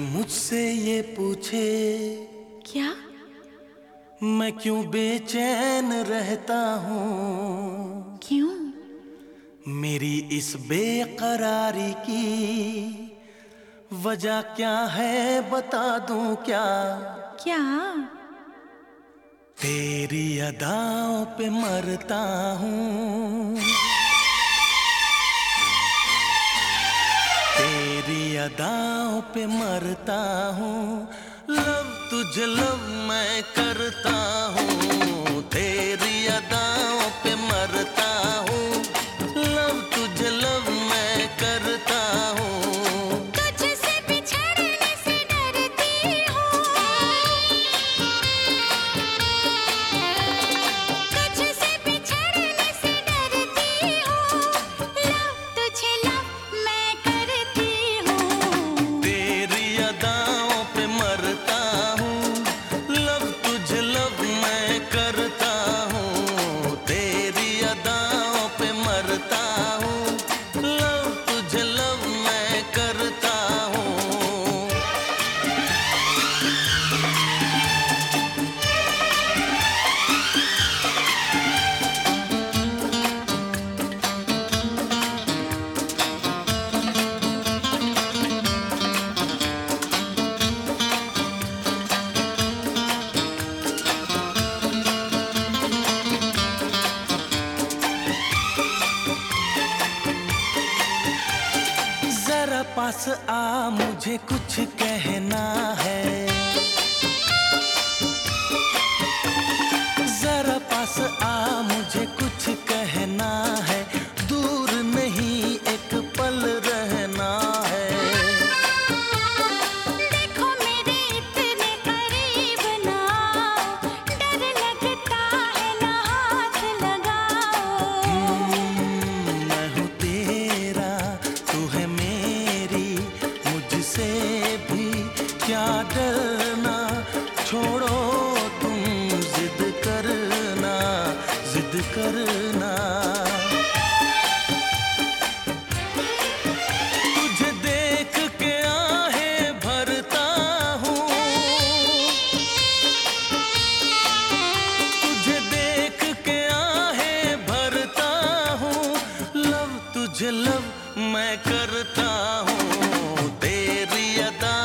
मुझसे ये पूछे क्या? मैं क्यों बेचैन रहता हूँ? क्यों? मेरी इस बेकरारी की वजह क्या है बता दूँ क्या? क्या? तेरी अदाओं पे मरता हूँ। तेरी अदाओं पे मरता हूँ। लव तुझे लव मैं करता हूँ। तेरी अदाओं पे मरता पास आ मुझे कुछ कहना है। याद करना। तुझे देख के आहे भरता हूँ। तुझे देख के आहे भरता हूँ। लव तुझे लव मैं करता हूँ। तेरी अदा